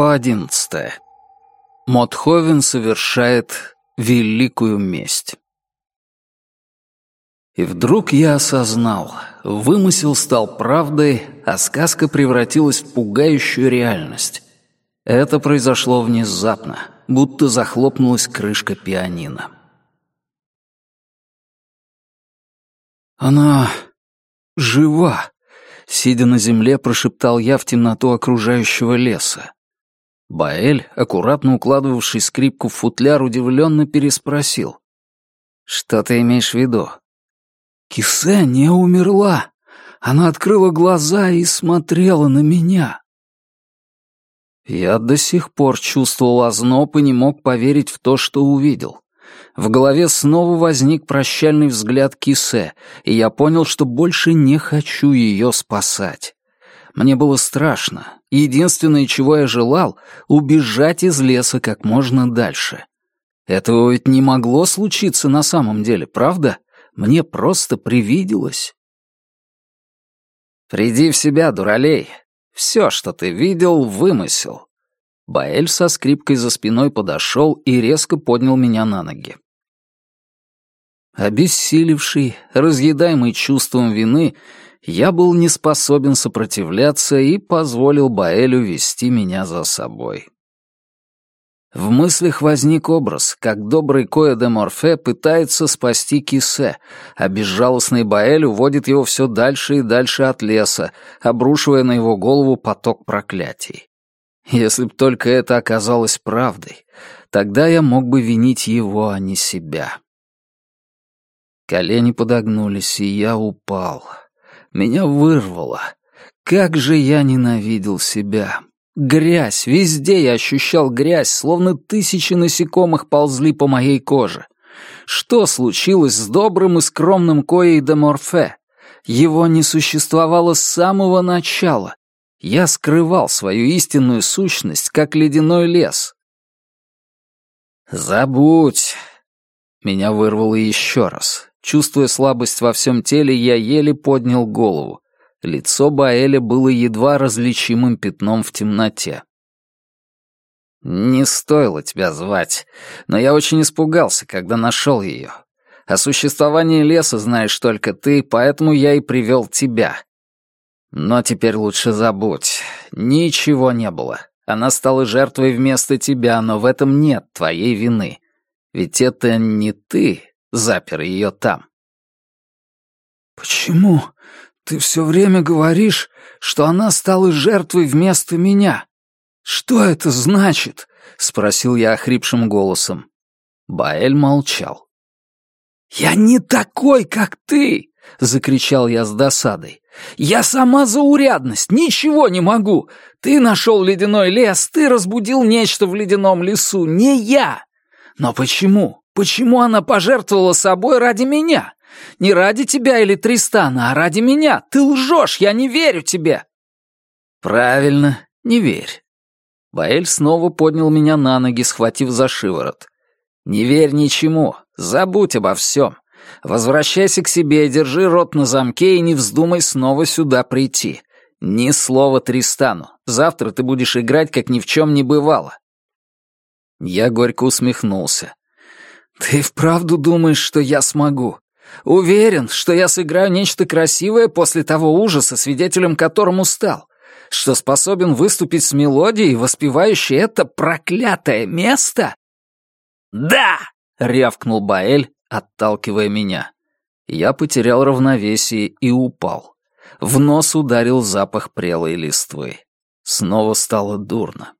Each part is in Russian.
Глава одиннадцатая. Мотховен совершает великую месть. И вдруг я осознал, вымысел стал правдой, а сказка превратилась в пугающую реальность. Это произошло внезапно, будто захлопнулась крышка пианино. Она жива, сидя на земле, прошептал я в темноту окружающего леса. Баэль, аккуратно укладывавший скрипку в футляр, удивленно переспросил. «Что ты имеешь в виду?» «Кисе не умерла. Она открыла глаза и смотрела на меня». Я до сих пор чувствовал озноб и не мог поверить в то, что увидел. В голове снова возник прощальный взгляд Кисе, и я понял, что больше не хочу ее спасать. Мне было страшно. Единственное, чего я желал — убежать из леса как можно дальше. Этого ведь не могло случиться на самом деле, правда? Мне просто привиделось. «Приди в себя, дуралей. Все, что ты видел, вымысел». Баэль со скрипкой за спиной подошел и резко поднял меня на ноги. Обессилевший, разъедаемый чувством вины, я был не способен сопротивляться и позволил Баэлю вести меня за собой. В мыслях возник образ, как добрый Коя де Морфе пытается спасти Кисе, а безжалостный Баэль уводит его все дальше и дальше от леса, обрушивая на его голову поток проклятий. Если б только это оказалось правдой, тогда я мог бы винить его, а не себя. Колени подогнулись, и я упал. Меня вырвало. Как же я ненавидел себя. Грязь, везде я ощущал грязь, словно тысячи насекомых ползли по моей коже. Что случилось с добрым и скромным Коей де Морфе? Его не существовало с самого начала. Я скрывал свою истинную сущность, как ледяной лес. «Забудь!» Меня вырвало еще раз. Чувствуя слабость во всем теле, я еле поднял голову. Лицо Баэля было едва различимым пятном в темноте. «Не стоило тебя звать, но я очень испугался, когда нашел ее. О существовании леса знаешь только ты, поэтому я и привел тебя. Но теперь лучше забудь. Ничего не было. Она стала жертвой вместо тебя, но в этом нет твоей вины. Ведь это не ты запер ее там. «Почему ты все время говоришь, что она стала жертвой вместо меня? Что это значит?» — спросил я охрипшим голосом. Баэль молчал. «Я не такой, как ты!» — закричал я с досадой. «Я сама заурядность, ничего не могу! Ты нашел ледяной лес, ты разбудил нечто в ледяном лесу, не я! Но почему? Почему она пожертвовала собой ради меня? Не ради тебя или Тристана, а ради меня. Ты лжешь, я не верю тебе!» «Правильно, не верь». Баэль снова поднял меня на ноги, схватив за шиворот. «Не верь ничему, забудь обо всем. Возвращайся к себе, держи рот на замке и не вздумай снова сюда прийти. Ни слова Тристану. Завтра ты будешь играть, как ни в чем не бывало». Я горько усмехнулся. «Ты вправду думаешь, что я смогу? Уверен, что я сыграю нечто красивое после того ужаса, свидетелем которому стал, что способен выступить с мелодией, воспевающей это проклятое место?» «Да!» — рявкнул Баэль, отталкивая меня. Я потерял равновесие и упал. В нос ударил запах прелой листвы. Снова стало дурно.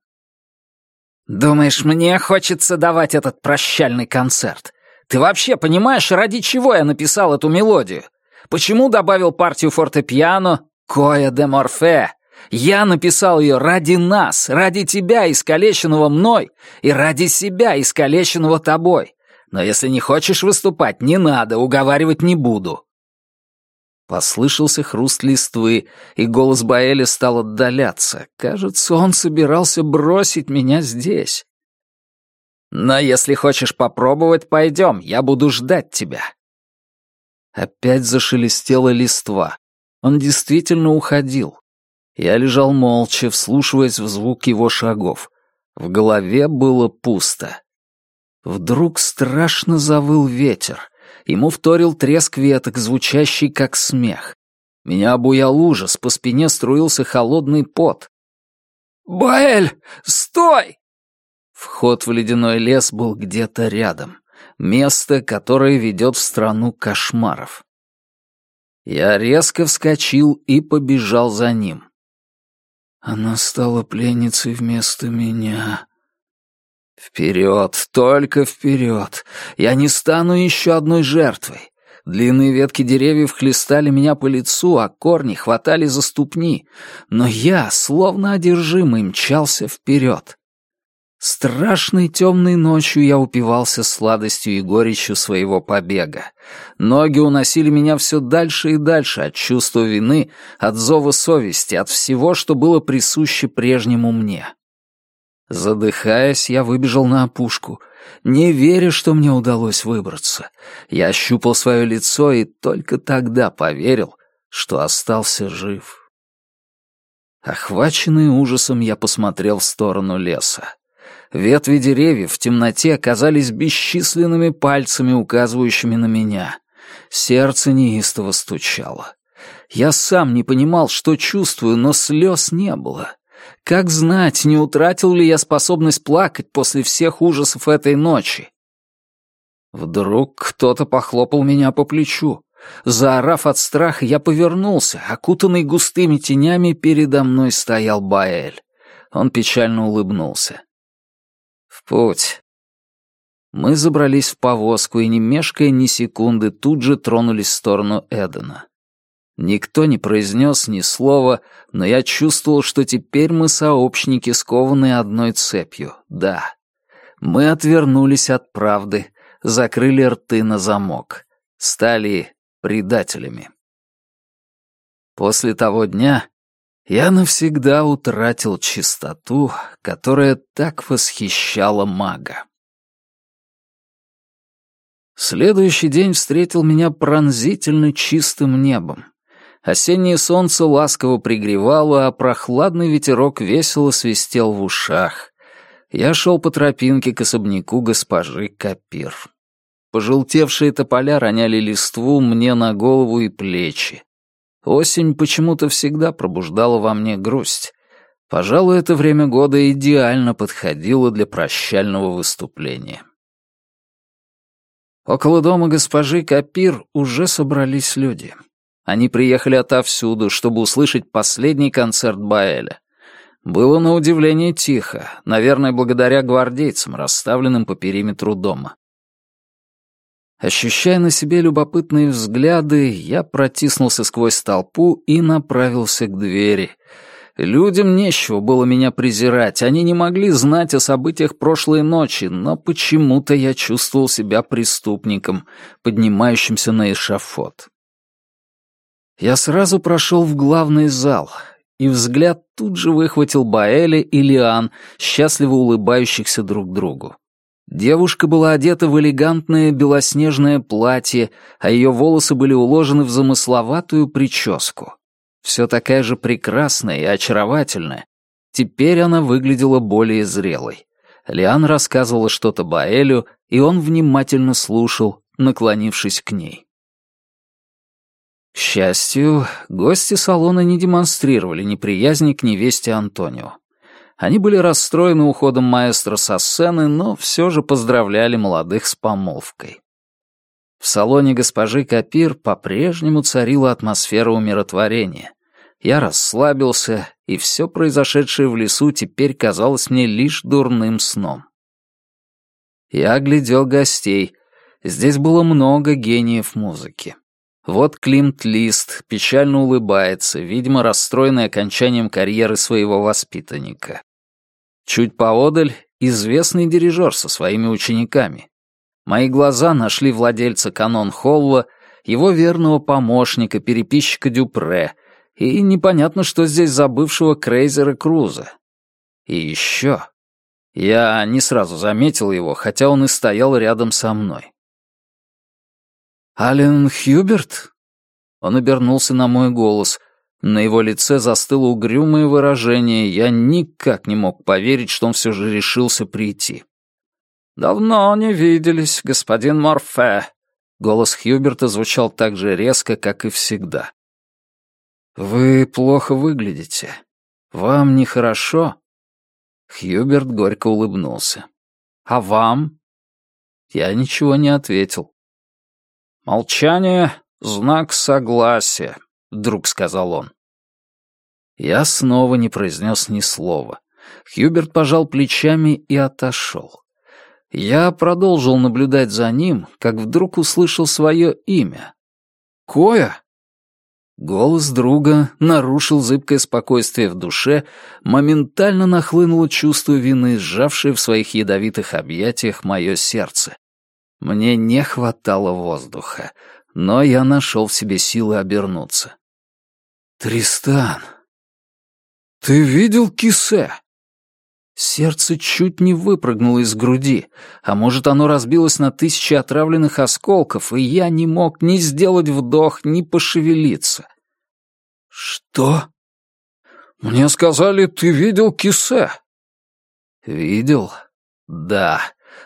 «Думаешь, мне хочется давать этот прощальный концерт? Ты вообще понимаешь, ради чего я написал эту мелодию? Почему добавил партию фортепиано «Коя де Морфе»? Я написал ее ради нас, ради тебя, искалеченного мной, и ради себя, искалеченного тобой. Но если не хочешь выступать, не надо, уговаривать не буду». Послышался хруст листвы, и голос Баэля стал отдаляться. Кажется, он собирался бросить меня здесь. «Но если хочешь попробовать, пойдем, я буду ждать тебя». Опять зашелестела листва. Он действительно уходил. Я лежал молча, вслушиваясь в звук его шагов. В голове было пусто. Вдруг страшно завыл ветер. Ему вторил треск веток, звучащий как смех. Меня обуял ужас, по спине струился холодный пот. «Баэль, стой!» Вход в ледяной лес был где-то рядом. Место, которое ведет в страну кошмаров. Я резко вскочил и побежал за ним. Она стала пленницей вместо меня. Вперед, только вперед. Я не стану еще одной жертвой. Длинные ветки деревьев хлестали меня по лицу, а корни хватали за ступни. Но я, словно одержимый, мчался вперед. Страшной темной ночью я упивался сладостью и горечью своего побега. Ноги уносили меня все дальше и дальше от чувства вины, от зова совести, от всего, что было присуще прежнему мне. Задыхаясь, я выбежал на опушку, не веря, что мне удалось выбраться. Я ощупал свое лицо и только тогда поверил, что остался жив. Охваченный ужасом, я посмотрел в сторону леса. Ветви деревьев в темноте оказались бесчисленными пальцами, указывающими на меня. Сердце неистово стучало. Я сам не понимал, что чувствую, но слез не было. Как знать, не утратил ли я способность плакать после всех ужасов этой ночи? Вдруг кто-то похлопал меня по плечу. Заорав от страха, я повернулся. Окутанный густыми тенями, передо мной стоял Баэль. Он печально улыбнулся. «В путь». Мы забрались в повозку и, не мешкая ни секунды, тут же тронулись в сторону Эдена. Никто не произнес ни слова, но я чувствовал, что теперь мы сообщники, скованные одной цепью. Да. Мы отвернулись от правды, закрыли рты на замок. Стали предателями. После того дня я навсегда утратил чистоту, которая так восхищала мага. Следующий день встретил меня пронзительно чистым небом. Осеннее солнце ласково пригревало, а прохладный ветерок весело свистел в ушах. Я шел по тропинке к особняку госпожи Капир. Пожелтевшие тополя роняли листву мне на голову и плечи. Осень почему-то всегда пробуждала во мне грусть. Пожалуй, это время года идеально подходило для прощального выступления. Около дома госпожи Капир уже собрались люди. Они приехали отовсюду, чтобы услышать последний концерт Баэля. Было на удивление тихо, наверное, благодаря гвардейцам, расставленным по периметру дома. Ощущая на себе любопытные взгляды, я протиснулся сквозь толпу и направился к двери. Людям нечего было меня презирать, они не могли знать о событиях прошлой ночи, но почему-то я чувствовал себя преступником, поднимающимся на эшафот. Я сразу прошел в главный зал, и взгляд тут же выхватил Баэля и Лиан, счастливо улыбающихся друг другу. Девушка была одета в элегантное белоснежное платье, а ее волосы были уложены в замысловатую прическу. Все такая же прекрасная и очаровательная. Теперь она выглядела более зрелой. Лиан рассказывала что-то Баэлю, и он внимательно слушал, наклонившись к ней. К счастью, гости салона не демонстрировали неприязни к невесте Антонио. Они были расстроены уходом маэстро со сцены, но все же поздравляли молодых с помолвкой. В салоне госпожи Капир по-прежнему царила атмосфера умиротворения. Я расслабился, и все произошедшее в лесу теперь казалось мне лишь дурным сном. Я оглядел гостей. Здесь было много гениев музыки. Вот Климт Лист печально улыбается, видимо, расстроенный окончанием карьеры своего воспитанника. Чуть поодаль — известный дирижер со своими учениками. Мои глаза нашли владельца канон Холла, его верного помощника, переписчика Дюпре, и непонятно, что здесь забывшего Крейзера Круза. И еще. Я не сразу заметил его, хотя он и стоял рядом со мной. «Ален Хьюберт?» Он обернулся на мой голос. На его лице застыло угрюмое выражение, я никак не мог поверить, что он все же решился прийти. «Давно не виделись, господин Морфе», Голос Хьюберта звучал так же резко, как и всегда. «Вы плохо выглядите. Вам нехорошо?» Хьюберт горько улыбнулся. «А вам?» Я ничего не ответил. «Молчание — знак согласия», — вдруг сказал он. Я снова не произнес ни слова. Хьюберт пожал плечами и отошел. Я продолжил наблюдать за ним, как вдруг услышал свое имя. «Коя?» Голос друга нарушил зыбкое спокойствие в душе, моментально нахлынуло чувство вины, сжавшее в своих ядовитых объятиях мое сердце. Мне не хватало воздуха, но я нашел в себе силы обернуться. «Тристан, ты видел кисе?» Сердце чуть не выпрыгнуло из груди, а может, оно разбилось на тысячи отравленных осколков, и я не мог ни сделать вдох, ни пошевелиться. «Что?» «Мне сказали, ты видел кисе». «Видел? Да,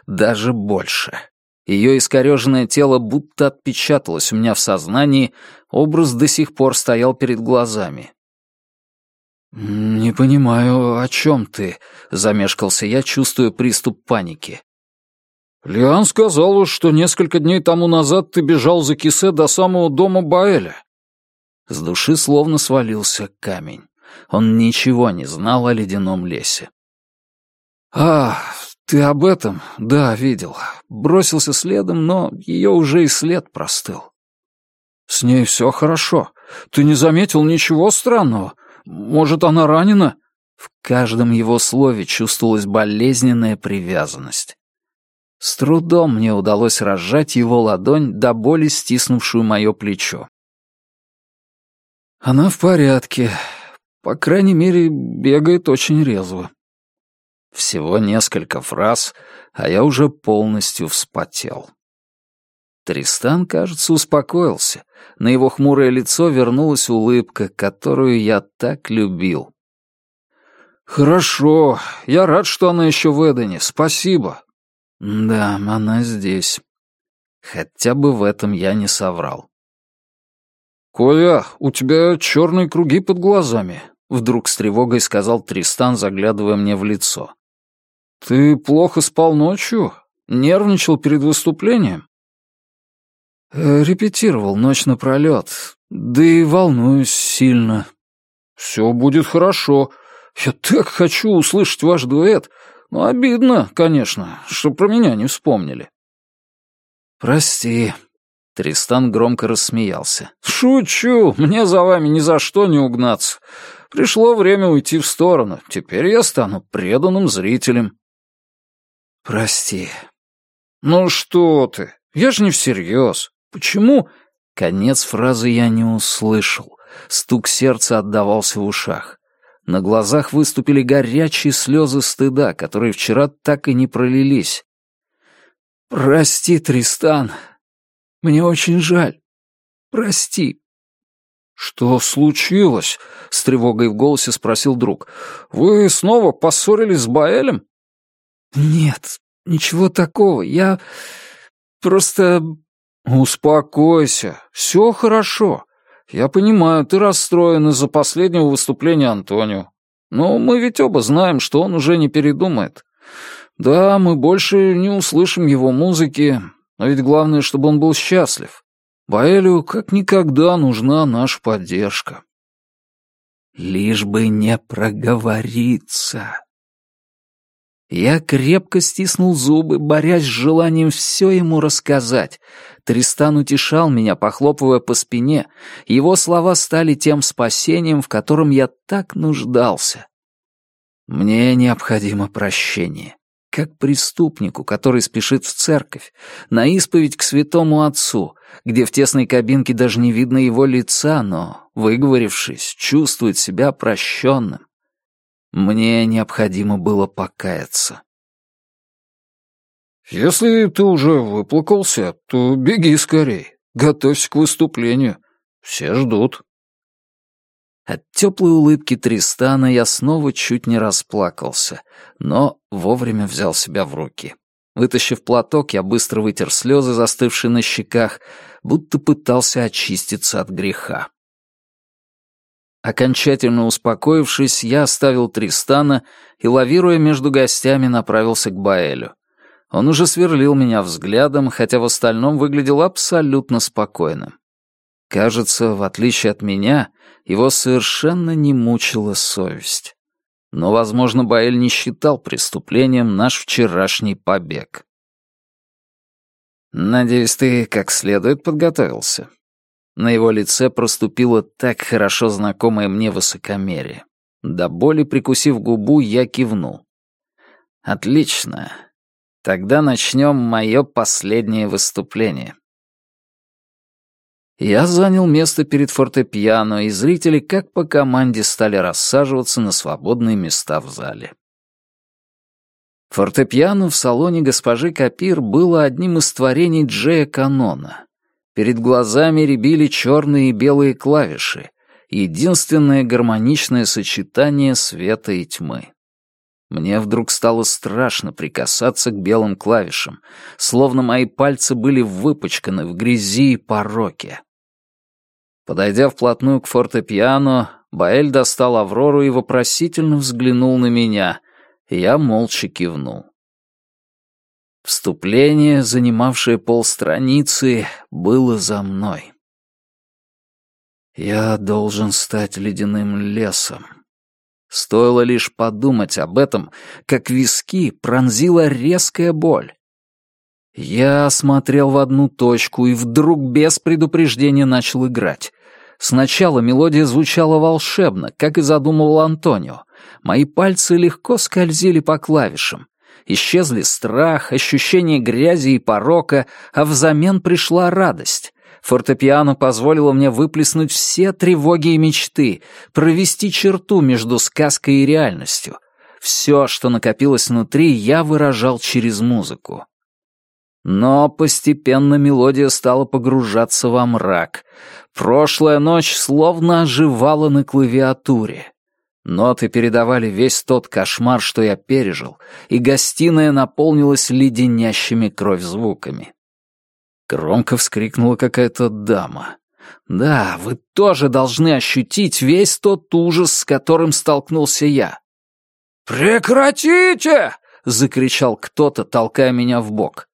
даже больше». Ее искореженное тело будто отпечаталось у меня в сознании, образ до сих пор стоял перед глазами. «Не понимаю, о чем ты?» — замешкался я, чувствуя приступ паники. «Лиан сказал, что несколько дней тому назад ты бежал за кисе до самого дома Баэля». С души словно свалился камень. Он ничего не знал о ледяном лесе. «А, ты об этом? Да, видел. Бросился следом, но ее уже и след простыл». «С ней все хорошо. Ты не заметил ничего странного?» Может, она ранена?» В каждом его слове чувствовалась болезненная привязанность. С трудом мне удалось разжать его ладонь, до боли стиснувшую мое плечо. «Она в порядке. По крайней мере, бегает очень резво». Всего несколько фраз, а я уже полностью вспотел. Тристан, кажется, успокоился. На его хмурое лицо вернулась улыбка, которую я так любил. «Хорошо. Я рад, что она еще в Эдене. Спасибо». «Да, она здесь. Хотя бы в этом я не соврал». «Коля, у тебя черные круги под глазами», — вдруг с тревогой сказал Тристан, заглядывая мне в лицо. «Ты плохо спал ночью? Нервничал перед выступлением?» Э, «Репетировал ночь напролет, да и волнуюсь сильно». «Все будет хорошо. Я так хочу услышать ваш дуэт. Но обидно, конечно, что про меня не вспомнили». «Прости». Тристан громко рассмеялся. «Шучу, мне за вами ни за что не угнаться. Пришло время уйти в сторону. Теперь я стану преданным зрителем». «Прости». «Ну что ты, я же не всерьез. Почему? Конец фразы я не услышал. Стук сердца отдавался в ушах. На глазах выступили горячие слезы стыда, которые вчера так и не пролились. «Прости, Тристан. Мне очень жаль. Прости». «Что случилось?» — с тревогой в голосе спросил друг. «Вы снова поссорились с Баэлем?» «Нет, ничего такого. Я просто «Успокойся, все хорошо. Я понимаю, ты расстроен из-за последнего выступления Антонио. Но мы ведь оба знаем, что он уже не передумает. Да, мы больше не услышим его музыки, но ведь главное, чтобы он был счастлив. Баэлю как никогда нужна наша поддержка». «Лишь бы не проговориться», я крепко стиснул зубы, борясь с желанием все ему рассказать. Тристан утешал меня, похлопывая по спине. Его слова стали тем спасением, в котором я так нуждался. Мне необходимо прощение. Как преступнику, который спешит в церковь, на исповедь к святому отцу, где в тесной кабинке даже не видно его лица, но, выговорившись, чувствует себя прощенным. Мне необходимо было покаяться. «Если ты уже выплакался, то беги скорей. Готовься к выступлению. Все ждут». От теплой улыбки Тристана я снова чуть не расплакался, но вовремя взял себя в руки. Вытащив платок, я быстро вытер слезы, застывшие на щеках, будто пытался очиститься от греха. Окончательно успокоившись, я оставил Тристана и, лавируя между гостями, направился к Баэлю. Он уже сверлил меня взглядом, хотя в остальном выглядел абсолютно спокойным. Кажется, в отличие от меня, его совершенно не мучила совесть. Но, возможно, Баэль не считал преступлением наш вчерашний побег. «Надеюсь, ты как следует подготовился». На его лице проступило так хорошо знакомое мне высокомерие. До боли прикусив губу, я кивнул. «Отлично. Тогда начнем мое последнее выступление». Я занял место перед фортепиано, и зрители как по команде стали рассаживаться на свободные места в зале. Фортепиано в салоне госпожи Капир было одним из творений Джея Канона. Перед глазами рябили черные и белые клавиши, единственное гармоничное сочетание света и тьмы. Мне вдруг стало страшно прикасаться к белым клавишам, словно мои пальцы были выпачканы в грязи и пороке. Подойдя вплотную к фортепиано, Баэль достал Аврору и вопросительно взглянул на меня, и я молча кивнул. Вступление, занимавшее полстраницы, было за мной. Я должен стать ледяным лесом. Стоило лишь подумать об этом, как виски пронзила резкая боль. Я смотрел в одну точку и вдруг без предупреждения начал играть. Сначала мелодия звучала волшебно, как и задумывал Антонио. Мои пальцы легко скользили по клавишам. Исчезли страх, ощущение грязи и порока, а взамен пришла радость. Фортепиано позволило мне выплеснуть все тревоги и мечты, провести черту между сказкой и реальностью. Все, что накопилось внутри, я выражал через музыку. Но постепенно мелодия стала погружаться во мрак. Прошлая ночь словно оживала на клавиатуре. Ноты передавали весь тот кошмар, что я пережил, и гостиная наполнилась леденящими кровь звуками. Громко вскрикнула какая-то дама. «Да, вы тоже должны ощутить весь тот ужас, с которым столкнулся я». «Прекратите!» — закричал кто-то, толкая меня в бок.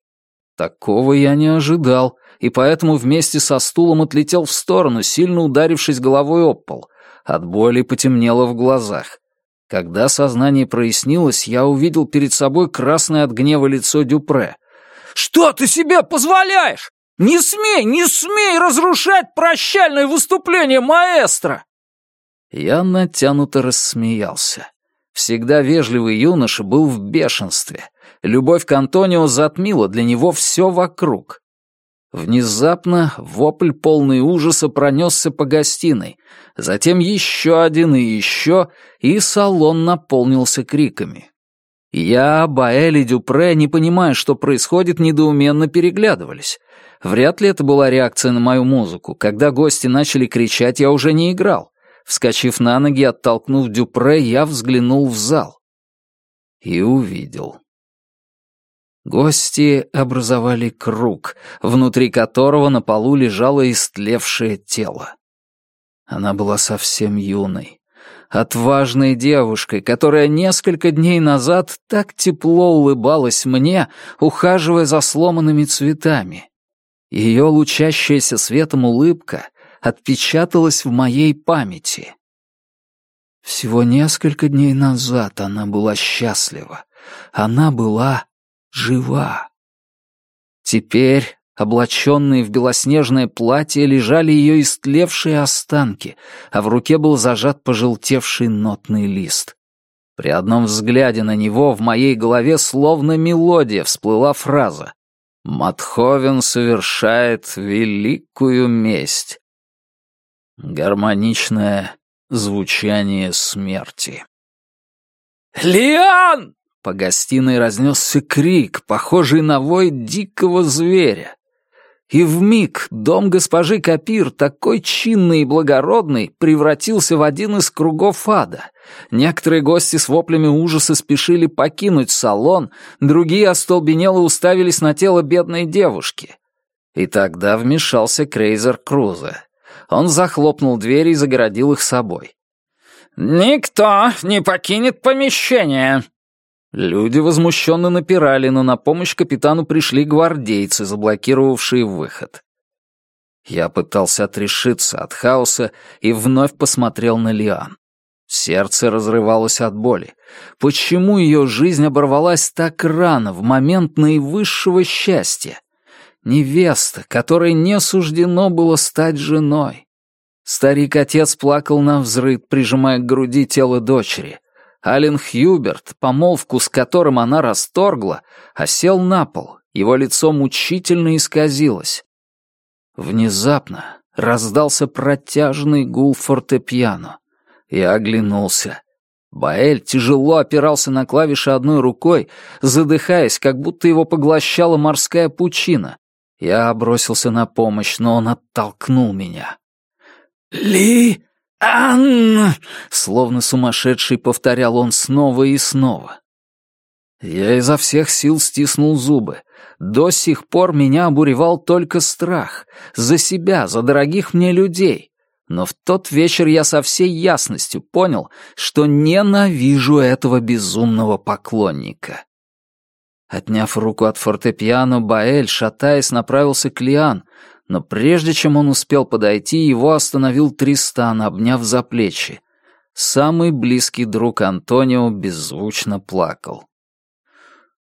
Такого я не ожидал, и поэтому вместе со стулом отлетел в сторону, сильно ударившись головой об пол. От боли потемнело в глазах. Когда сознание прояснилось, я увидел перед собой красное от гнева лицо Дюпре. «Что ты себе позволяешь? Не смей, не смей разрушать прощальное выступление маэстро!» Я натянуто рассмеялся. Всегда вежливый юноша был в бешенстве. Любовь к Антонио затмила для него все вокруг. Внезапно вопль полный ужаса пронесся по гостиной, затем еще один и еще, и салон наполнился криками. Я, Баэль и Дюпре, не понимая, что происходит, недоуменно переглядывались. Вряд ли это была реакция на мою музыку. Когда гости начали кричать, я уже не играл. Вскочив на ноги, оттолкнув Дюпре, я взглянул в зал. И увидел. Гости образовали круг, внутри которого на полу лежало истлевшее тело. Она была совсем юной, отважной девушкой, которая несколько дней назад так тепло улыбалась мне, ухаживая за сломанными цветами. Ее лучащаяся светом улыбка отпечаталась в моей памяти. Всего несколько дней назад она была счастлива. Она была жива. Теперь, облаченные в белоснежное платье, лежали ее истлевшие останки, а в руке был зажат пожелтевший нотный лист. При одном взгляде на него в моей голове словно мелодия всплыла фраза «Матховен совершает великую месть». Гармоничное звучание смерти. «Лиан!» По гостиной разнесся крик, похожий на вой дикого зверя. И в миг дом госпожи Капир, такой чинный и благородный, превратился в один из кругов ада. Некоторые гости с воплями ужаса спешили покинуть салон, другие остолбенело уставились на тело бедной девушки. И тогда вмешался Крейзер Круза. Он захлопнул дверь и загородил их собой. «Никто не покинет помещение!» Люди возмущенно напирали, но на помощь капитану пришли гвардейцы, заблокировавшие выход. Я пытался отрешиться от хаоса и вновь посмотрел на Лиан. Сердце разрывалось от боли. Почему ее жизнь оборвалась так рано, в момент наивысшего счастья? Невеста, которой не суждено было стать женой. Старик-отец плакал на взрыд, прижимая к груди тело дочери. Ален Хьюберт, помолвку с которым она расторгла, осел на пол, его лицо мучительно исказилось. Внезапно раздался протяжный гул фортепиано. Я оглянулся. Баэль тяжело опирался на клавиши одной рукой, задыхаясь, как будто его поглощала морская пучина. Я бросился на помощь, но он оттолкнул меня. «Ли Анна!» — словно сумасшедший повторял он снова и снова. Я изо всех сил стиснул зубы. До сих пор меня обуревал только страх. За себя, за дорогих мне людей. Но в тот вечер я со всей ясностью понял, что ненавижу этого безумного поклонника. Отняв руку от фортепиано, Баэль, шатаясь, направился к Лиан, но прежде чем он успел подойти, его остановил Тристан, обняв за плечи. Самый близкий друг Антонио беззвучно плакал.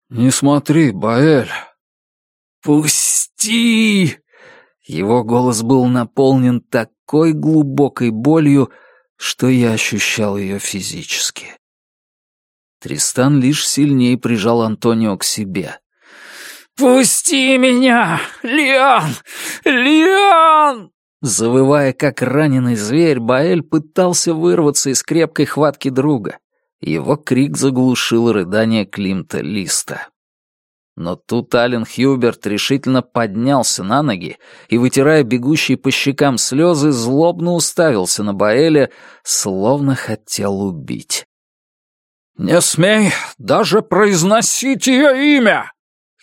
«Не смотри, Баэль!» «Пусти!» Его голос был наполнен такой глубокой болью, что я ощущал ее физически. Тристан лишь сильнее прижал Антонио к себе. «Пусти меня! Лиан! Лиан!» Завывая, как раненый зверь, Баэль пытался вырваться из крепкой хватки друга. Его крик заглушил рыдание Климта Листа. Но тут Ален Хьюберт решительно поднялся на ноги и, вытирая бегущие по щекам слезы, злобно уставился на Баэля, словно хотел убить. «Не смей даже произносить ее имя!»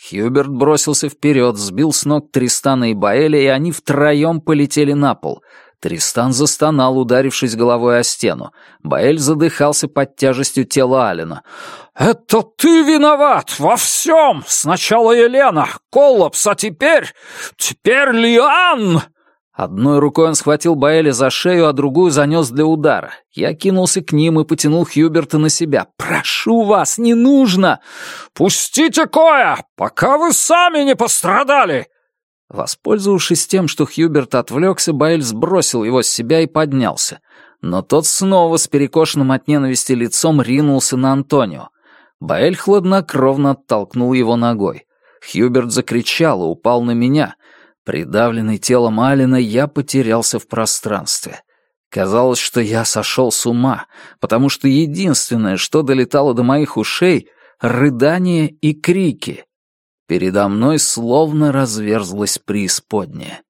Хьюберт бросился вперед, сбил с ног Тристана и Баэля, и они втроем полетели на пол. Тристан застонал, ударившись головой о стену. Баэль задыхался под тяжестью тела Алина. «Это ты виноват во всем! Сначала Елена, Коллапс, а теперь... теперь Лиан!» Одной рукой он схватил Баэля за шею, а другую занес для удара. Я кинулся к ним и потянул Хьюберта на себя. «Прошу вас, не нужно!» «Пустите Коя, пока вы сами не пострадали!» Воспользовавшись тем, что Хьюберт отвлекся, Баэль сбросил его с себя и поднялся. Но тот снова с перекошенным от ненависти лицом ринулся на Антонио. Баэль хладнокровно оттолкнул его ногой. Хьюберт закричал и упал на меня — Придавленный телом Алина, я потерялся в пространстве. Казалось, что я сошел с ума, потому что единственное, что долетало до моих ушей — рыдания и крики. Передо мной словно разверзлась преисподняя.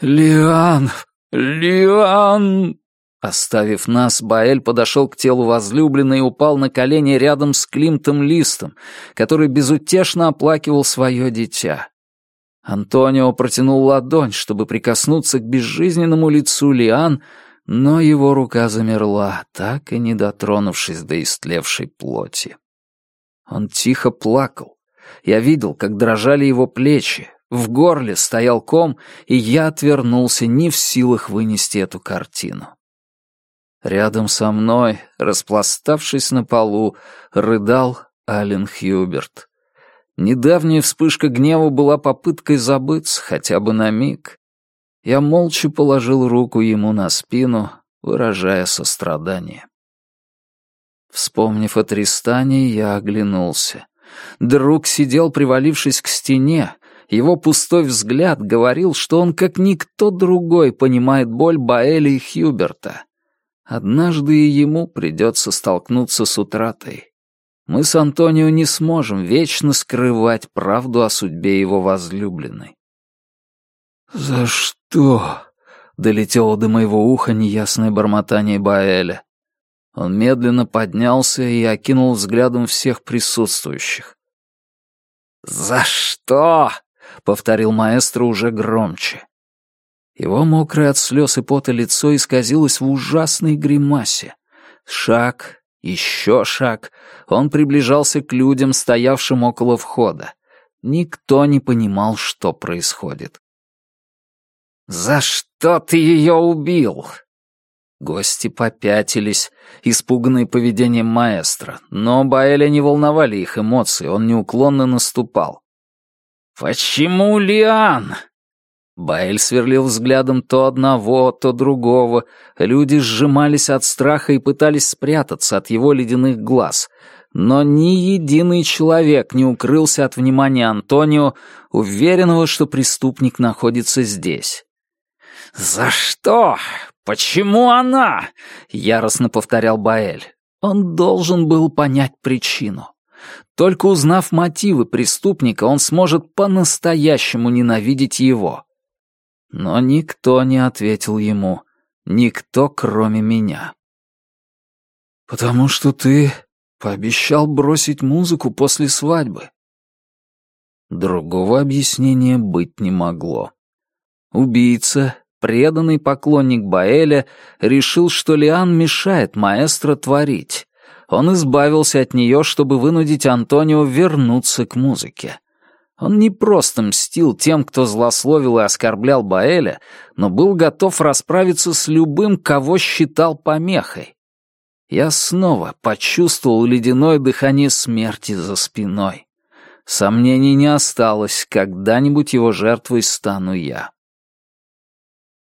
«Лиан! Лиан!» Оставив нас, Баэль подошел к телу возлюбленной и упал на колени рядом с Климтом Листом, который безутешно оплакивал свое дитя. Антонио протянул ладонь, чтобы прикоснуться к безжизненному лицу Лиан, но его рука замерла, так и не дотронувшись до истлевшей плоти. Он тихо плакал. Я видел, как дрожали его плечи, в горле стоял ком, и я отвернулся, не в силах вынести эту картину. Рядом со мной, распластавшись на полу, рыдал Ален Хьюберт. Недавняя вспышка гнева была попыткой забыться хотя бы на миг. Я молча положил руку ему на спину, выражая сострадание. Вспомнив о Тристане, я оглянулся. Друг сидел, привалившись к стене. Его пустой взгляд говорил, что он, как никто другой, понимает боль Баэля и Хьюберта. Однажды и ему придется столкнуться с утратой. Мы с Антонио не сможем вечно скрывать правду о судьбе его возлюбленной. «За что?» — долетело до моего уха неясное бормотание Баэля. Он медленно поднялся и окинул взглядом всех присутствующих. «За что?» — повторил маэстро уже громче. Его мокрое от слез и пота лицо исказилось в ужасной гримасе. Шаг, еще шаг. Он приближался к людям, стоявшим около входа. Никто не понимал, что происходит. «За что ты ее убил?» Гости попятились, испуганные поведением маэстро, но Баэля не волновали их эмоции, он неуклонно наступал. «Почему Лиан?» Баэль сверлил взглядом то одного, то другого. Люди сжимались от страха и пытались спрятаться от его ледяных глаз. Но ни единый человек не укрылся от внимания Антонио, уверенного, что преступник находится здесь. «За что? Почему она?» — яростно повторял Баэль. Он должен был понять причину. Только узнав мотивы преступника, он сможет по-настоящему ненавидеть его. Но никто не ответил ему. Никто, кроме меня. «Потому что ты пообещал бросить музыку после свадьбы». Другого объяснения быть не могло. Убийца, преданный поклонник Баэля, решил, что Лиан мешает маэстро творить. Он избавился от нее, чтобы вынудить Антонио вернуться к музыке. Он не просто мстил тем, кто злословил и оскорблял Баэля, но был готов расправиться с любым, кого считал помехой. Я снова почувствовал ледяное дыхание смерти за спиной. Сомнений не осталось, когда-нибудь его жертвой стану я.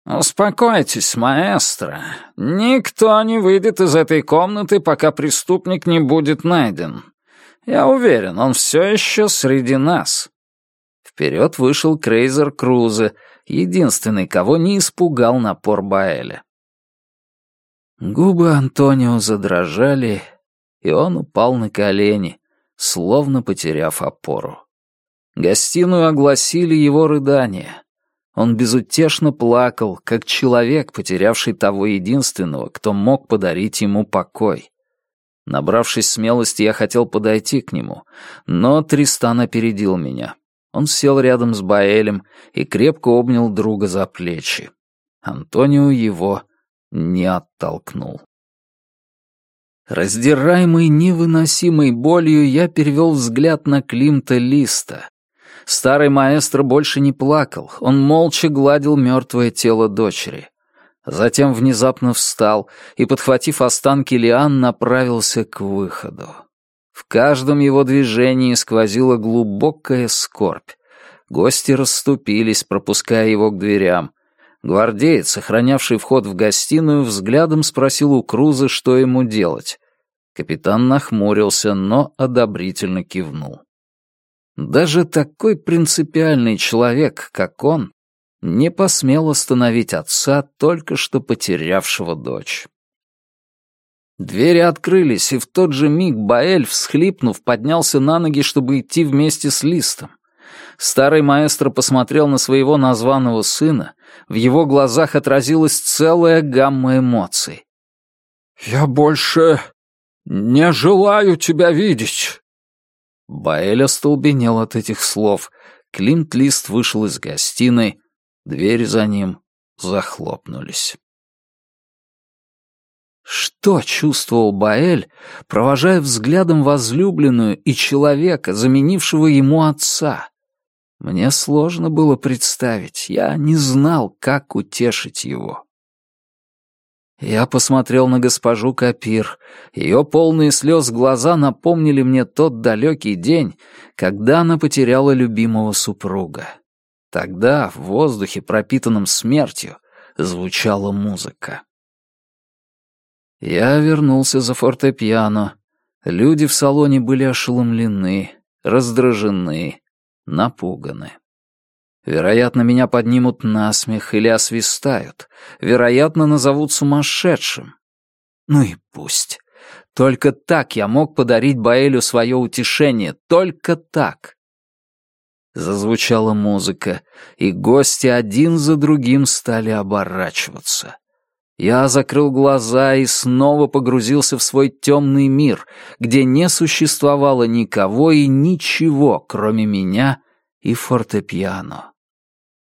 «Успокойтесь, маэстро. Никто не выйдет из этой комнаты, пока преступник не будет найден. Я уверен, он все еще среди нас». Вперед вышел Крейзер Крузе, единственный, кого не испугал напор Баэля. Губы Антонио задрожали, и он упал на колени, словно потеряв опору. Гостиную огласили его рыдания — он безутешно плакал, как человек, потерявший того единственного, кто мог подарить ему покой. Набравшись смелости, я хотел подойти к нему, но Тристан опередил меня. Он сел рядом с Баэлем и крепко обнял друга за плечи. Антонио его не оттолкнул. Раздираемый невыносимой болью, я перевел взгляд на Климта Листа, Старый маэстро больше не плакал, он молча гладил мертвое тело дочери. Затем внезапно встал и, подхватив останки Лиан, направился к выходу. В каждом его движении сквозила глубокая скорбь. Гости расступились, пропуская его к дверям. Гвардеец, охранявший вход в гостиную, взглядом спросил у Круза, что ему делать. Капитан нахмурился, но одобрительно кивнул. Даже такой принципиальный человек, как он, не посмел остановить отца, только что потерявшего дочь. Двери открылись, и в тот же миг Баэль, всхлипнув, поднялся на ноги, чтобы идти вместе с Листом. Старый маэстро посмотрел на своего названного сына, в его глазах отразилась целая гамма эмоций. «Я больше не желаю тебя видеть», Баэль остолбенел от этих слов. Клинт Лист вышел из гостиной, двери за ним захлопнулись. Что чувствовал Баэль, провожая взглядом возлюбленную и человека, заменившего ему отца? Мне сложно было представить, я не знал, как утешить его. Я посмотрел на госпожу Капир. Ее полные слез глаза напомнили мне тот далекий день, когда она потеряла любимого супруга. Тогда в воздухе, пропитанном смертью, звучала музыка. Я вернулся за фортепиано. Люди в салоне были ошеломлены, раздражены, напуганы. Вероятно, меня поднимут на смех или освистают. Вероятно, назовут сумасшедшим. Ну и пусть. Только так я мог подарить Баэлю свое утешение. Только так. Зазвучала музыка, и гости один за другим стали оборачиваться. Я закрыл глаза и снова погрузился в свой темный мир, где не существовало никого и ничего, кроме меня и фортепиано.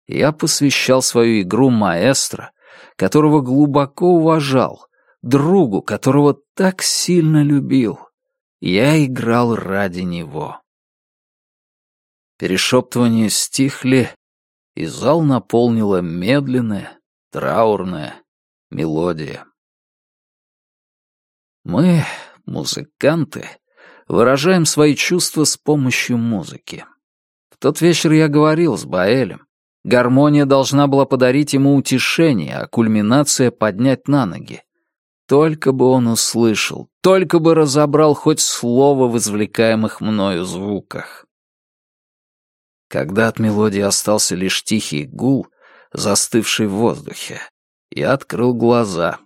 Я посвящал свою игру маэстро, которого глубоко уважал, другу, которого так сильно любил. Я играл ради него. Перешептывания стихли, и зал наполнила медленная, траурная мелодия. Мы, музыканты, выражаем свои чувства с помощью музыки. В тот вечер я говорил с Баэлем. Гармония должна была подарить ему утешение, а кульминация — поднять на ноги. Только бы он услышал, только бы разобрал хоть слово в извлекаемых мною звуках. Когда от мелодии остался лишь тихий гул, застывший в воздухе, я открыл глаза.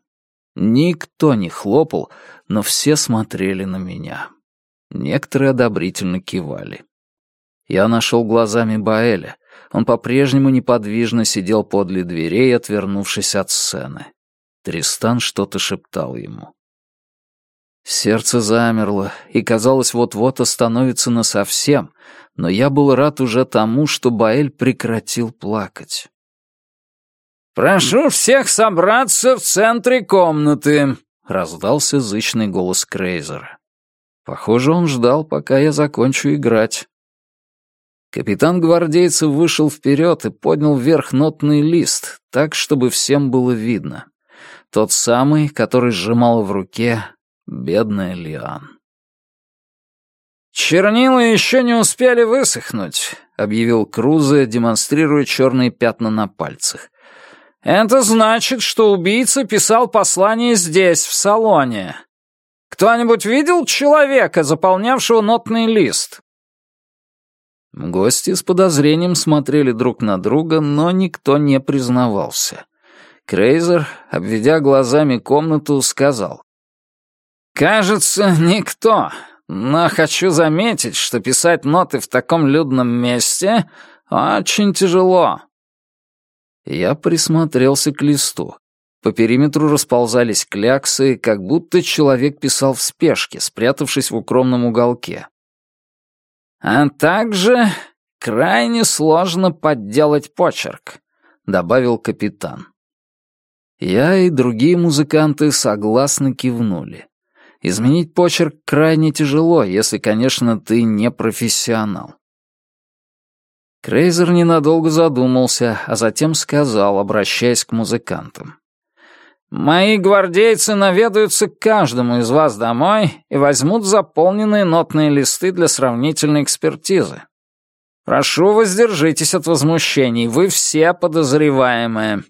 Никто не хлопал, но все смотрели на меня. Некоторые одобрительно кивали. Я нашел глазами Баэля. Он по-прежнему неподвижно сидел подле дверей, отвернувшись от сцены. Тристан что-то шептал ему. Сердце замерло, и, казалось, вот-вот остановится насовсем, но я был рад уже тому, что Баэль прекратил плакать. «Прошу всех собраться в центре комнаты», — раздался зычный голос Крейзера. Похоже, он ждал, пока я закончу играть. Капитан гвардейцев вышел вперед и поднял вверх нотный лист, так, чтобы всем было видно. Тот самый, который сжимал в руке Бедная Лиан. «Чернила еще не успели высохнуть», — объявил Крузе, демонстрируя черные пятна на пальцах. «Это значит, что убийца писал послание здесь, в салоне. Кто-нибудь видел человека, заполнявшего нотный лист?» Гости с подозрением смотрели друг на друга, но никто не признавался. Крейзер, обведя глазами комнату, сказал. «Кажется, никто. Но хочу заметить, что писать ноты в таком людном месте очень тяжело». Я присмотрелся к листу. По периметру расползались кляксы, как будто человек писал в спешке, спрятавшись в укромном уголке. «А также крайне сложно подделать почерк», — добавил капитан. Я и другие музыканты согласно кивнули. Изменить почерк крайне тяжело, если, конечно, ты не профессионал. Крейзер ненадолго задумался, а затем сказал, обращаясь к музыкантам. «Мои гвардейцы наведаются к каждому из вас домой и возьмут заполненные нотные листы для сравнительной экспертизы. Прошу, воздержитесь от возмущений, вы все подозреваемые».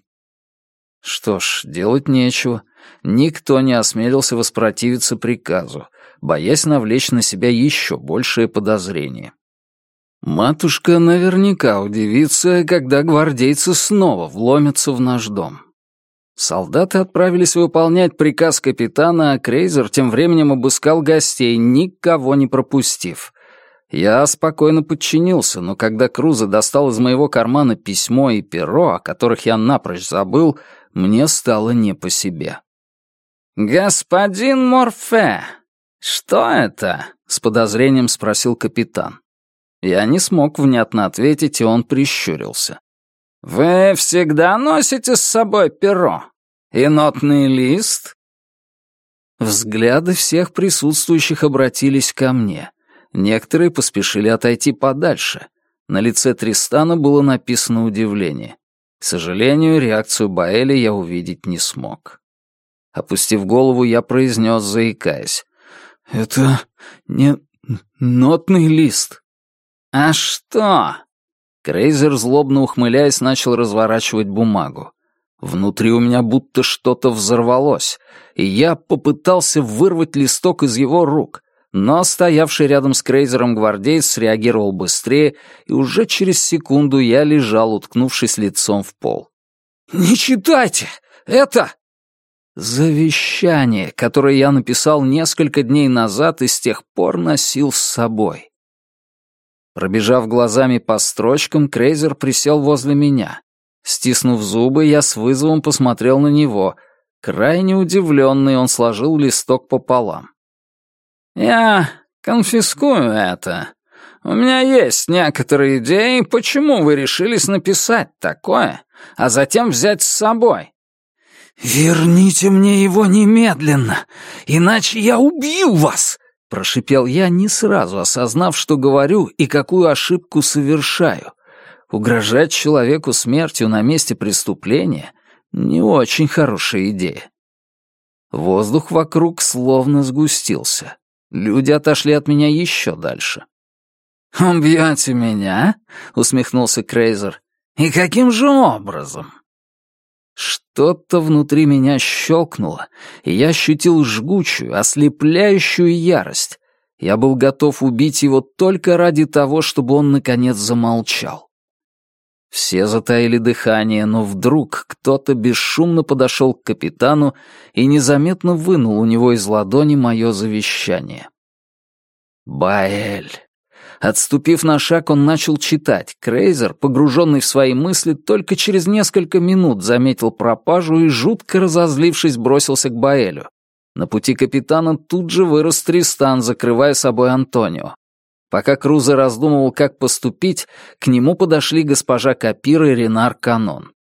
Что ж, делать нечего. Никто не осмелился воспротивиться приказу, боясь навлечь на себя еще большее подозрение. Матушка наверняка удивится, когда гвардейцы снова вломятся в наш дом. Солдаты отправились выполнять приказ капитана, а Крейзер тем временем обыскал гостей, никого не пропустив. Я спокойно подчинился, но когда Круза достал из моего кармана письмо и перо, о которых я напрочь забыл, мне стало не по себе. «Господин Морфе, что это?» — с подозрением спросил капитан. Я не смог внятно ответить, и он прищурился. «Вы всегда носите с собой перо? И нотный лист?» Взгляды всех присутствующих обратились ко мне. Некоторые поспешили отойти подальше. На лице Тристана было написано удивление. К сожалению, реакцию Баэля я увидеть не смог. Опустив голову, я произнес, заикаясь. «Это не нотный лист». «А что?» Крейзер, злобно ухмыляясь, начал разворачивать бумагу. Внутри у меня будто что-то взорвалось, и я попытался вырвать листок из его рук, но стоявший рядом с Крейзером гвардеец среагировал быстрее, и уже через секунду я лежал, уткнувшись лицом в пол. «Не читайте! Это...» Завещание, которое я написал несколько дней назад и с тех пор носил с собой. Пробежав глазами по строчкам, Крейзер присел возле меня. Стиснув зубы, я с вызовом посмотрел на него. Крайне удивленный, он сложил листок пополам. «Я конфискую это. У меня есть некоторые идеи, почему вы решились написать такое, а затем взять с собой». «Верните мне его немедленно, иначе я убью вас!» Прошипел я, не сразу осознав, что говорю и какую ошибку совершаю. Угрожать человеку смертью на месте преступления — не очень хорошая идея. Воздух вокруг словно сгустился. Люди отошли от меня еще дальше. «Убьете меня?» — усмехнулся Крейзер. «И каким же образом?» Что-то внутри меня щелкнуло, и я ощутил жгучую, ослепляющую ярость. Я был готов убить его только ради того, чтобы он, наконец, замолчал. Все затаили дыхание, но вдруг кто-то бесшумно подошел к капитану и незаметно вынул у него из ладони мое завещание. Баэль. Отступив на шаг, он начал читать. Крейзер, погруженный в свои мысли, только через несколько минут заметил пропажу и, жутко разозлившись, бросился к Баэлю. На пути капитана тут же вырос Тристан, закрывая собой Антонио. Пока Круза раздумывал, как поступить, к нему подошли госпожа Капира и Ренар Канон.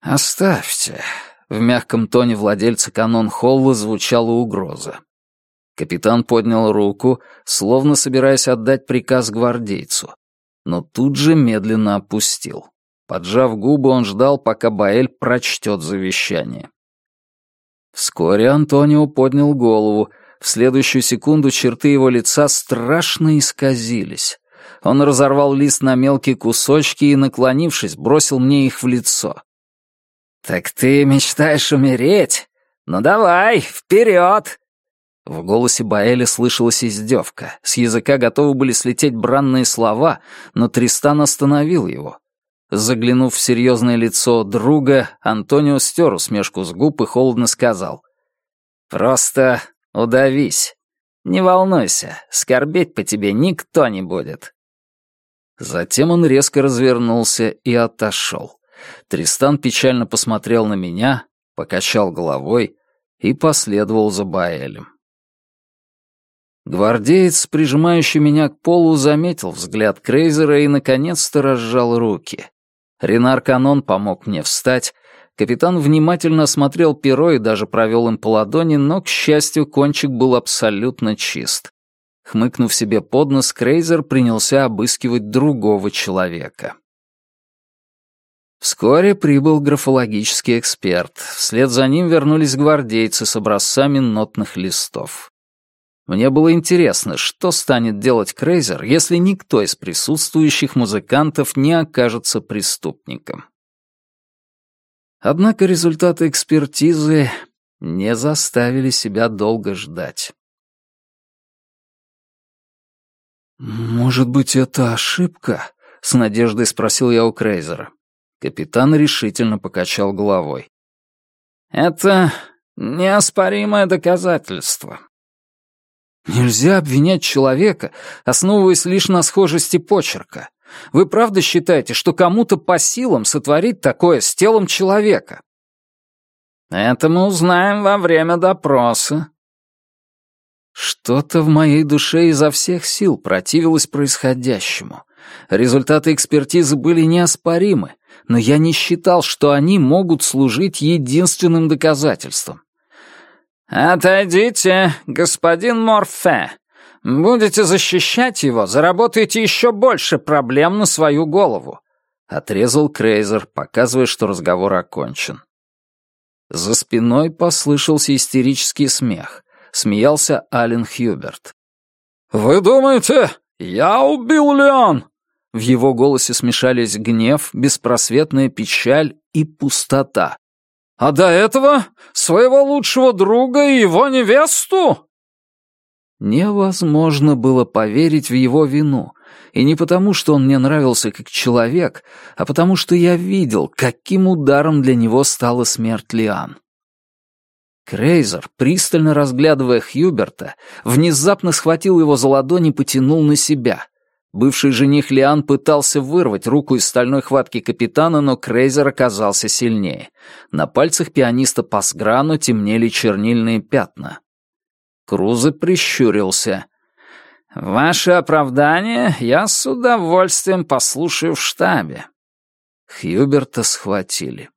«Оставьте», — в мягком тоне владельца Канон Холла звучала угроза. Капитан поднял руку, словно собираясь отдать приказ гвардейцу, но тут же медленно опустил. Поджав губы, он ждал, пока Баэль прочтет завещание. Вскоре Антонио поднял голову. В следующую секунду черты его лица страшно исказились. Он разорвал лист на мелкие кусочки и, наклонившись, бросил мне их в лицо. «Так ты мечтаешь умереть? Ну давай, вперед!» В голосе Баэля слышалась издевка. С языка готовы были слететь бранные слова, но Тристан остановил его. Заглянув в серьезное лицо друга, Антонио стер усмешку с губ и холодно сказал. «Просто удавись. Не волнуйся, скорбеть по тебе никто не будет». Затем он резко развернулся и отошел. Тристан печально посмотрел на меня, покачал головой и последовал за Баэлем. Гвардеец, прижимающий меня к полу, заметил взгляд Крейзера и, наконец-то, разжал руки. Ренар Канон помог мне встать. Капитан внимательно осмотрел перо и даже провел им по ладони, но, к счастью, кончик был абсолютно чист. Хмыкнув себе под нос, Крейзер принялся обыскивать другого человека. Вскоре прибыл графологический эксперт. Вслед за ним вернулись гвардейцы с образцами нотных листов. Мне было интересно, что станет делать Крейзер, если никто из присутствующих музыкантов не окажется преступником. Однако результаты экспертизы не заставили себя долго ждать. «Может быть, это ошибка?» — с надеждой спросил я у Крейзера. Капитан решительно покачал головой. «Это неоспоримое доказательство. Нельзя обвинять человека, основываясь лишь на схожести почерка. Вы правда считаете, что кому-то по силам сотворить такое с телом человека? Это мы узнаем во время допроса. Что-то в моей душе изо всех сил противилось происходящему. Результаты экспертизы были неоспоримы, но я не считал, что они могут служить единственным доказательством. «Отойдите, господин Морфе. Будете защищать его, заработаете еще больше проблем на свою голову», — отрезал Крейзер, показывая, что разговор окончен. За спиной послышался истерический смех. Смеялся Ален Хьюберт. «Вы думаете, я убил Леон?» В его голосе смешались гнев, беспросветная печаль и пустота. А до этого своего лучшего друга и его невесту?» Невозможно было поверить в его вину, и не потому, что он мне нравился как человек, а потому что я видел, каким ударом для него стала смерть Лиан. Крейзер, пристально разглядывая Хьюберта, внезапно схватил его за ладони и потянул на себя. Бывший жених Лиан пытался вырвать руку из стальной хватки капитана, но Крейзер оказался сильнее. На пальцах пианиста Пасграну темнели чернильные пятна. Крузе прищурился. «Ваше оправдание я с удовольствием послушаю в штабе». Хьюберта схватили.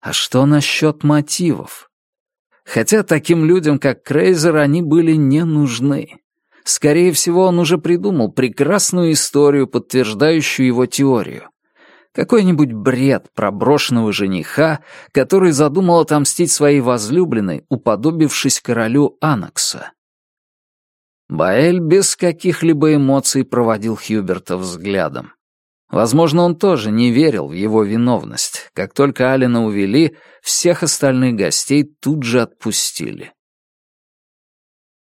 А что насчет мотивов? Хотя таким людям, как Крейзер, они были не нужны. Скорее всего, он уже придумал прекрасную историю, подтверждающую его теорию. Какой-нибудь бред про брошенного жениха, который задумал отомстить своей возлюбленной, уподобившись королю Анакса. Баэль без каких-либо эмоций проводил Хьюберта взглядом. Возможно, он тоже не верил в его виновность. Как только Алина увели, всех остальных гостей тут же отпустили.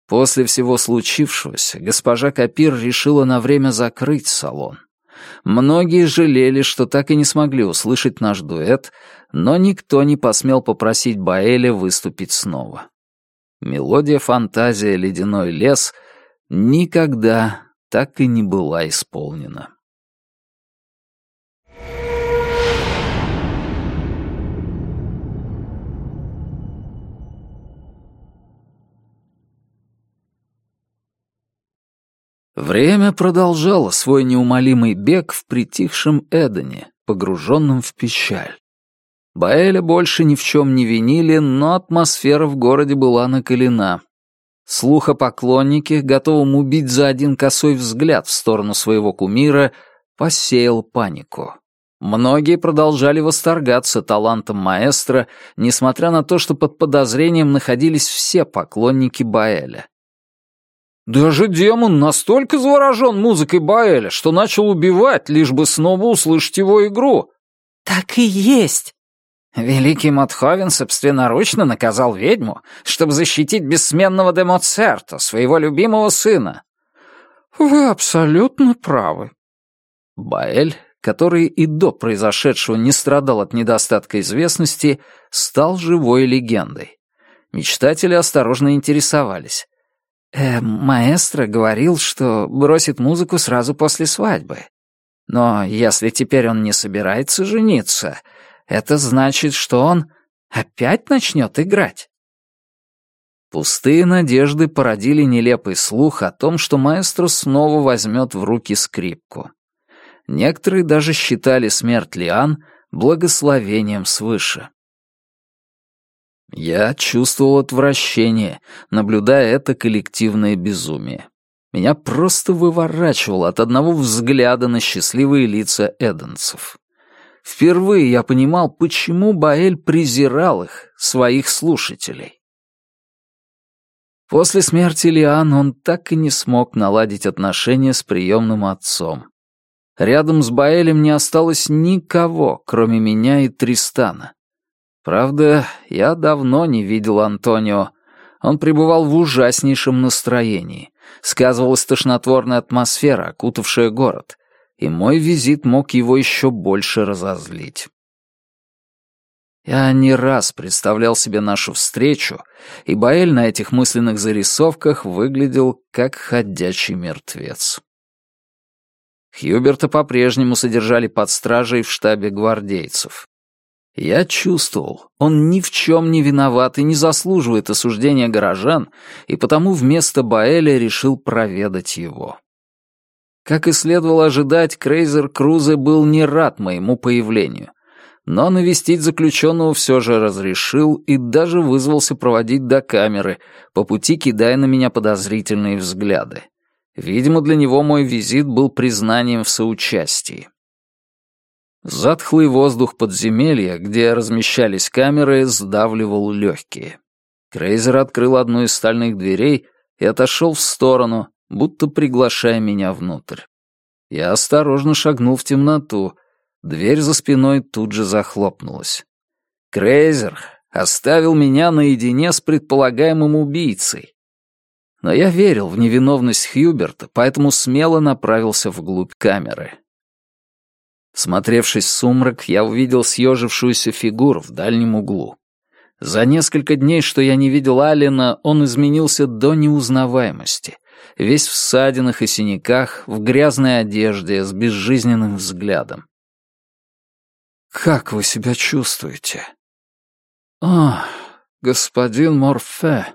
После всего случившегося госпожа Капир решила на время закрыть салон. Многие жалели, что так и не смогли услышать наш дуэт, но никто не посмел попросить Баэля выступить снова. Мелодия «Фантазия. Ледяной лес» никогда так и не была исполнена. Время продолжало свой неумолимый бег в притихшем Эдене, погруженном в печаль. Баэля больше ни в чем не винили, но атмосфера в городе была накалена. Слух о поклоннике, готовом убить за один косой взгляд в сторону своего кумира, посеял панику. Многие продолжали восторгаться талантом маэстро, несмотря на то, что под подозрением находились все поклонники Баэля. Даже демон настолько заворожен музыкой Баэля, что начал убивать, лишь бы снова услышать его игру. Так и есть. Великий Мотховен собственноручно наказал ведьму, чтобы защитить бессменного де Моцерта, своего любимого сына. Вы абсолютно правы. Баэль, который и до произошедшего не страдал от недостатка известности, стал живой легендой. Мечтатели осторожно интересовались. Э, маэстро говорил, что бросит музыку сразу после свадьбы. Но если теперь он не собирается жениться, это значит, что он опять начнет играть. Пустые надежды породили нелепый слух о том, что маэстро снова возьмет в руки скрипку. Некоторые даже считали смерть Лиан благословением свыше. Я чувствовал отвращение, наблюдая это коллективное безумие. Меня просто выворачивало от одного взгляда на счастливые лица эденцев. Впервые я понимал, почему Баэль презирал их, своих слушателей. После смерти Лиан он так и не смог наладить отношения с приемным отцом. Рядом с Баэлем не осталось никого, кроме меня и Тристана. Правда, я давно не видел Антонио. Он пребывал в ужаснейшем настроении. Сказывалась тошнотворная атмосфера, окутавшая город, и мой визит мог его еще больше разозлить. Я не раз представлял себе нашу встречу, и Баэль на этих мысленных зарисовках выглядел как ходячий мертвец. Хьюберта по-прежнему содержали под стражей в штабе гвардейцев. Я чувствовал, он ни в чем не виноват и не заслуживает осуждения горожан, и потому вместо Баэля решил проведать его. Как и следовало ожидать, Крейзер Крузе был не рад моему появлению, но навестить заключенного все же разрешил и даже вызвался проводить до камеры, по пути кидая на меня подозрительные взгляды. Видимо, для него мой визит был признанием в соучастии. Затхлый воздух подземелья, где размещались камеры, сдавливал легкие. Крейзер открыл одну из стальных дверей и отошел в сторону, будто приглашая меня внутрь. Я осторожно шагнул в темноту. Дверь за спиной тут же захлопнулась. Крейзер оставил меня наедине с предполагаемым убийцей. Но я верил в невиновность Хьюберта, поэтому смело направился вглубь камеры. Смотревшись в сумрак, я увидел съежившуюся фигуру в дальнем углу. За несколько дней, что я не видел Алина, он изменился до неузнаваемости. весь в ссадинах и синяках, в грязной одежде, с безжизненным взглядом. «Как вы себя чувствуете?» «А, господин Морфе,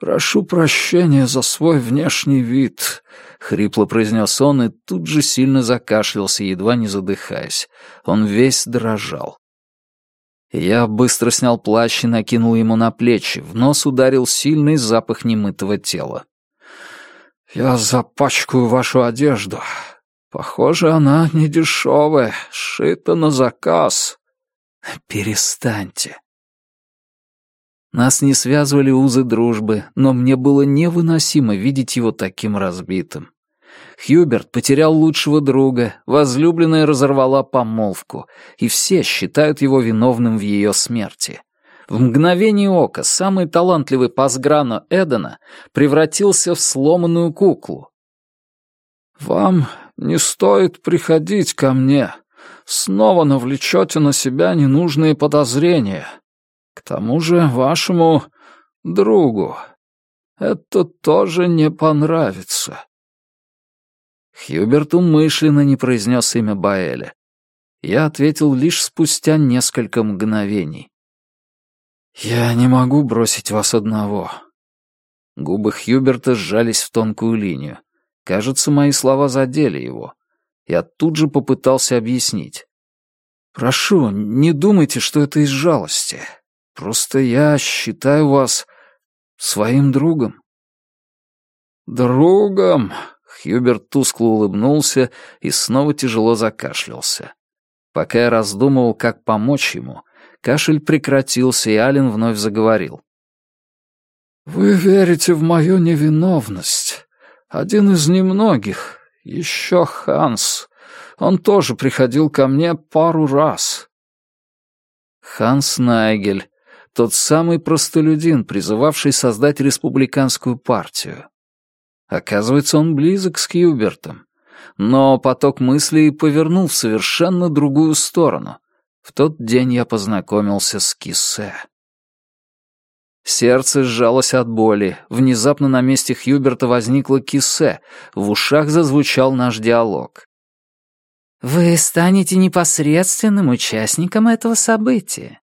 прошу прощения за свой внешний вид», — хрипло произнес он и тут же сильно закашлялся, едва не задыхаясь. Он весь дрожал. Я быстро снял плащ и накинул ему на плечи. В нос ударил сильный запах немытого тела. «Я запачкаю вашу одежду. Похоже, она не дешевая, сшита на заказ». «Перестаньте». Нас не связывали узы дружбы, но мне было невыносимо видеть его таким разбитым. Хьюберт потерял лучшего друга, возлюбленная разорвала помолвку, и все считают его виновным в ее смерти. В мгновение ока самый талантливый пасграно Эдена превратился в сломанную куклу. «Вам не стоит приходить ко мне. Снова навлечете на себя ненужные подозрения. К тому же вашему другу это тоже не понравится». Хьюберт умышленно не произнес имя Баэля. Я ответил лишь спустя несколько мгновений. «Я не могу бросить вас одного». Губы Хьюберта сжались в тонкую линию. Кажется, мои слова задели его. Я тут же попытался объяснить. «Прошу, не думайте, что это из жалости. Просто я считаю вас своим другом». «Другом?» Хьюберт тускло улыбнулся и снова тяжело закашлялся. Пока я раздумывал, как помочь ему, кашель прекратился, и Ален вновь заговорил. «Вы верите в мою невиновность. Один из немногих. Еще Ханс. Он тоже приходил ко мне пару раз». Ханс Найгель, тот самый простолюдин, призывавший создать республиканскую партию. Оказывается, он близок с Кьюбертом. Но поток мыслей повернул в совершенно другую сторону. В тот день я познакомился с Киссе. Сердце сжалось от боли. Внезапно на месте Хьюберта возникла Киссе. В ушах зазвучал наш диалог. «Вы станете непосредственным участником этого события».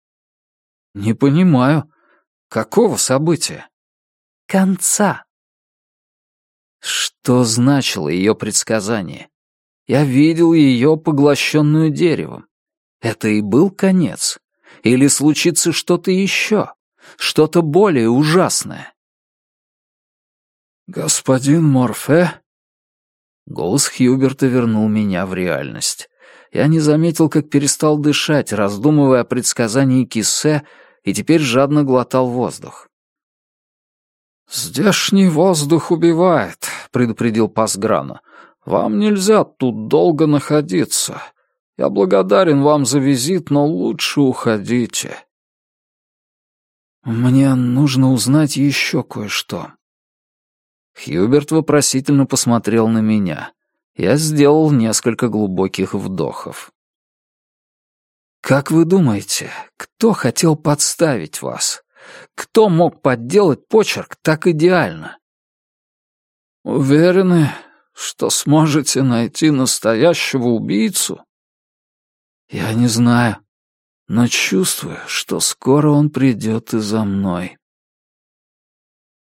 «Не понимаю. Какого события?» «Конца». Что значило ее предсказание? Я видел ее поглощенную деревом. Это и был конец? Или случится что-то еще? Что-то более ужасное? «Господин Морфе?» Голос Хьюберта вернул меня в реальность. Я не заметил, как перестал дышать, раздумывая о предсказании Киссе, и теперь жадно глотал воздух. «Здешний воздух убивает», — предупредил Пасграна. «Вам нельзя тут долго находиться. Я благодарен вам за визит, но лучше уходите». «Мне нужно узнать еще кое-что». Хьюберт вопросительно посмотрел на меня. Я сделал несколько глубоких вдохов. «Как вы думаете, кто хотел подставить вас?» Кто мог подделать почерк так идеально? Уверены, что сможете найти настоящего убийцу? Я не знаю, но чувствую, что скоро он придет и за мной.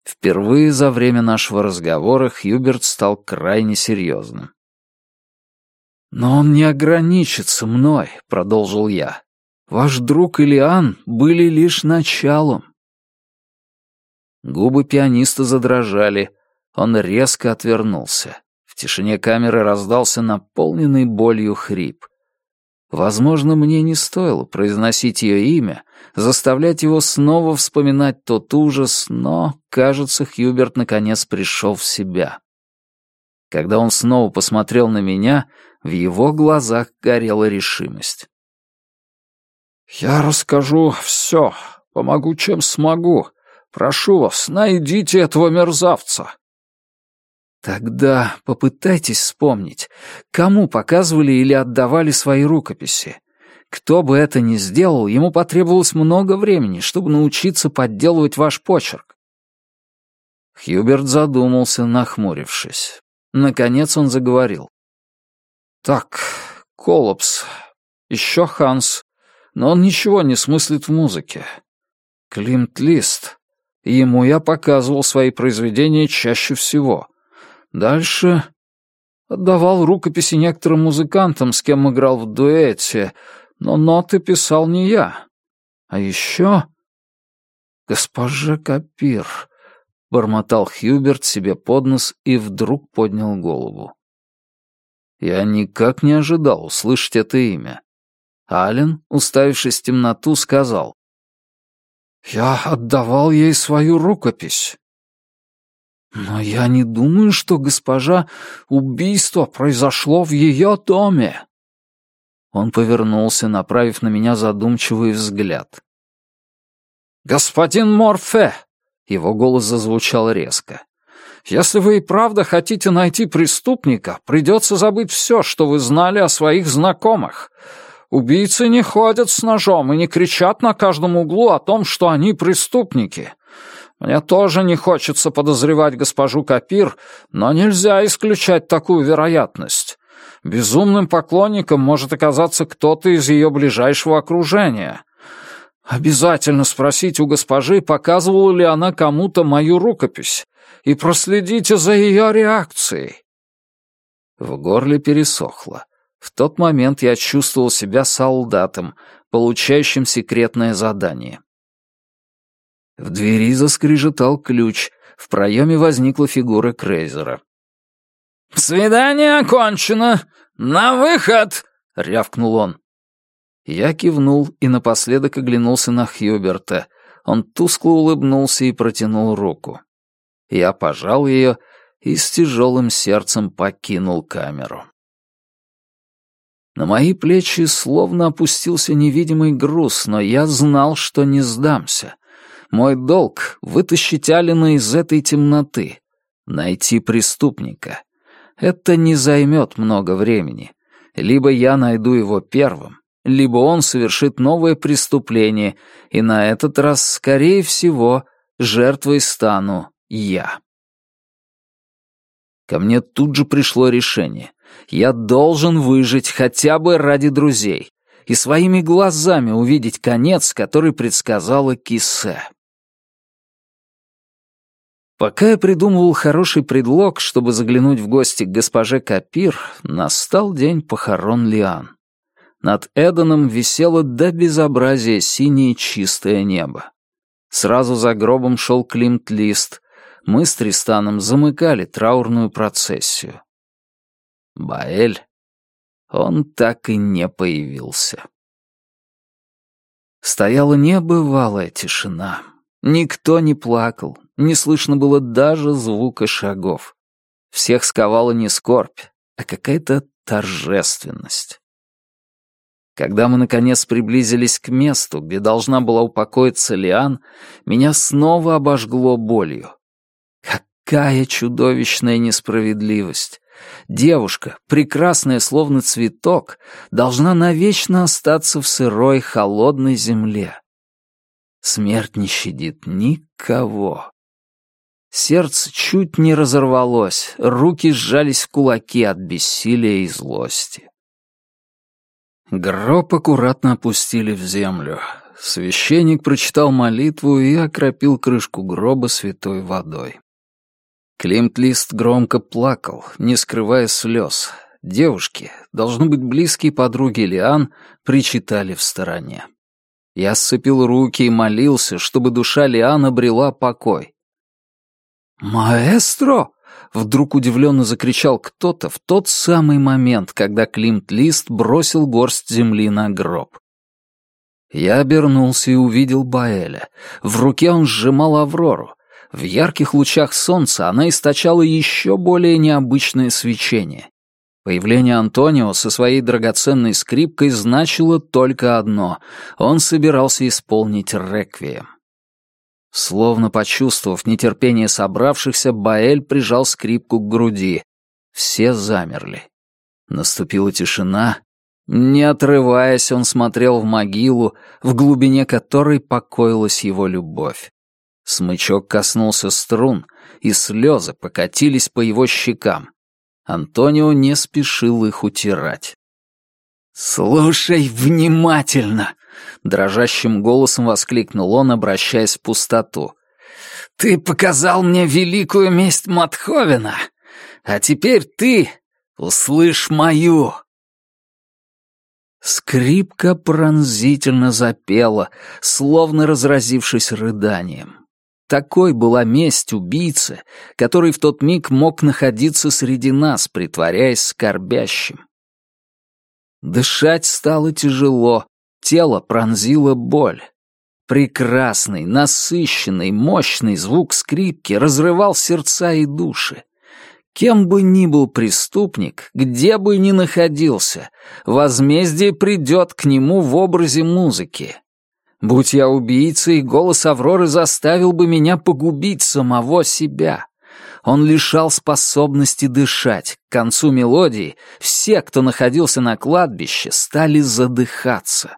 Впервые за время нашего разговора Хьюберт стал крайне серьезным. «Но он не ограничится мной», — продолжил я. «Ваш друг Илиан были лишь началом. Губы пианиста задрожали. Он резко отвернулся. В тишине камеры раздался наполненный болью хрип. Возможно, мне не стоило произносить ее имя, заставлять его снова вспоминать тот ужас, но, кажется, Хьюберт наконец пришел в себя. Когда он снова посмотрел на меня, в его глазах горела решимость. «Я расскажу все, помогу, чем смогу», Прошу вас, найдите этого мерзавца!» Тогда попытайтесь вспомнить, кому показывали или отдавали свои рукописи. Кто бы это ни сделал, ему потребовалось много времени, чтобы научиться подделывать ваш почерк. Хьюберт задумался, нахмурившись. Наконец он заговорил. «Так, Колопс, еще Ханс, но он ничего не смыслит в музыке. Климт Лист. Ему я показывал свои произведения чаще всего. Дальше отдавал рукописи некоторым музыкантам, с кем играл в дуэте, но ноты писал не я. А еще... «Госпожа Капир», — бормотал Хьюберт себе под нос и вдруг поднял голову. Я никак не ожидал услышать это имя. Ален, уставившись в темноту, сказал. «Я отдавал ей свою рукопись». «Но я не думаю, что госпожа убийство произошло в ее доме». Он повернулся, направив на меня задумчивый взгляд. «Господин Морфе!» — его голос зазвучал резко. «Если вы и правда хотите найти преступника, придется забыть все, что вы знали о своих знакомых. Убийцы не ходят с ножом и не кричат на каждом углу о том, что они преступники. Мне тоже не хочется подозревать госпожу Капир, но нельзя исключать такую вероятность. Безумным поклонником может оказаться кто-то из ее ближайшего окружения. Обязательно спросите у госпожи, показывала ли она кому-то мою рукопись, и проследите за ее реакцией. В горле пересохло. В тот момент я чувствовал себя солдатом, получающим секретное задание. В двери заскрежетал ключ, в проеме возникла фигура Крейзера. «Свидание окончено! На выход!» — рявкнул он. Я кивнул и напоследок оглянулся на Хьюберта. Он тускло улыбнулся и протянул руку. Я пожал ее и с тяжелым сердцем покинул камеру. На мои плечи словно опустился невидимый груз, но я знал, что не сдамся. Мой долг — вытащить Алина из этой темноты, найти преступника. Это не займет много времени. Либо я найду его первым, либо он совершит новое преступление, и на этот раз, скорее всего, жертвой стану я. Ко мне тут же пришло решение. Я должен выжить хотя бы ради друзей и своими глазами увидеть конец, который предсказала Кисе. Пока я придумывал хороший предлог, чтобы заглянуть в гости к госпоже Капир, настал день похорон Лиан. Над Эденом висело до безобразия синее чистое небо. Сразу за гробом шел Климт-Лист. Мы с Тристаном замыкали траурную процессию. Баэль, он так и не появился. Стояла небывалая тишина. Никто не плакал, не слышно было даже звука шагов. Всех сковала не скорбь, а какая-то торжественность. Когда мы, наконец, приблизились к месту, где должна была упокоиться Лиан, меня снова обожгло болью. Какая чудовищная несправедливость! Девушка, прекрасная словно цветок, должна навечно остаться в сырой, холодной земле. Смерть не щадит никого. Сердце чуть не разорвалось, руки сжались в кулаки от бессилия и злости. Гроб аккуратно опустили в землю. Священник прочитал молитву и окропил крышку гроба святой водой. Климт-лист громко плакал, не скрывая слез. Девушки, должно быть близкие подруги Лиан, причитали в стороне. Я сцепил руки и молился, чтобы душа Лиан обрела покой. «Маэстро!» Вдруг удивленно закричал кто-то в тот самый момент, когда Климт Лист бросил горсть земли на гроб. Я обернулся и увидел Баэля. В руке он сжимал Аврору. В ярких лучах солнца она источала еще более необычное свечение. Появление Антонио со своей драгоценной скрипкой значило только одно — он собирался исполнить реквием. Словно почувствовав нетерпение собравшихся, Баэль прижал скрипку к груди. Все замерли. Наступила тишина. Не отрываясь, он смотрел в могилу, в глубине которой покоилась его любовь. Смычок коснулся струн, и слезы покатились по его щекам. Антонио не спешил их утирать. «Слушай внимательно!» — дрожащим голосом воскликнул он, обращаясь в пустоту. «Ты показал мне великую месть Матховена, а теперь ты услышь мою!» Скрипка пронзительно запела, словно разразившись рыданием. Такой была месть убийцы, который в тот миг мог находиться среди нас, притворяясь скорбящим. Дышать стало тяжело, тело пронзило боль. Прекрасный, насыщенный, мощный звук скрипки разрывал сердца и души. Кем бы ни был преступник, где бы ни находился, возмездие придет к нему в образе музыки. Будь я убийцей, голос Авроры заставил бы меня погубить самого себя. Он лишал способности дышать. К концу мелодии все, кто находился на кладбище, стали задыхаться.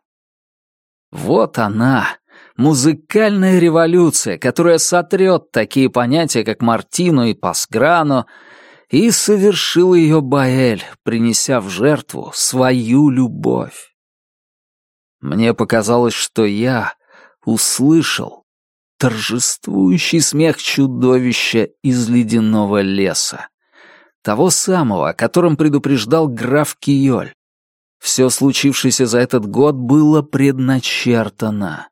Вот она, музыкальная революция, которая сотрет такие понятия, как Мартино и Пасграно, и совершил ее Баэль, принеся в жертву свою любовь. Мне показалось, что я услышал торжествующий смех чудовища из ледяного леса. Того самого, о котором предупреждал граф Киоль. Все случившееся за этот год было предначертано.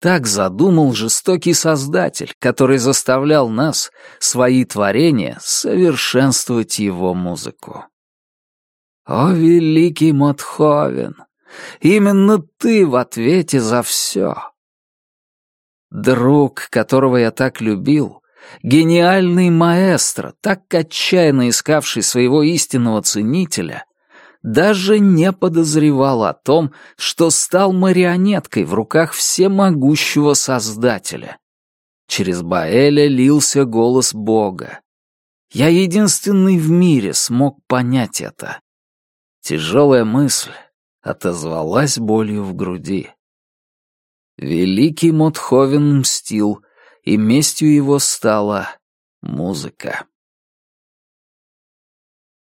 Так задумал жестокий создатель, который заставлял нас, свои творения, совершенствовать его музыку. О, великий Мотховен! Именно ты в ответе за все. Друг, которого я так любил, гениальный маэстро, так отчаянно искавший своего истинного ценителя, даже не подозревал о том, что стал марионеткой в руках всемогущего Создателя. Через Баэля лился голос Бога. Я единственный в мире смог понять это. Тяжелая мысль отозвалась болью в груди. Великий Мотховен мстил, и местью его стала музыка.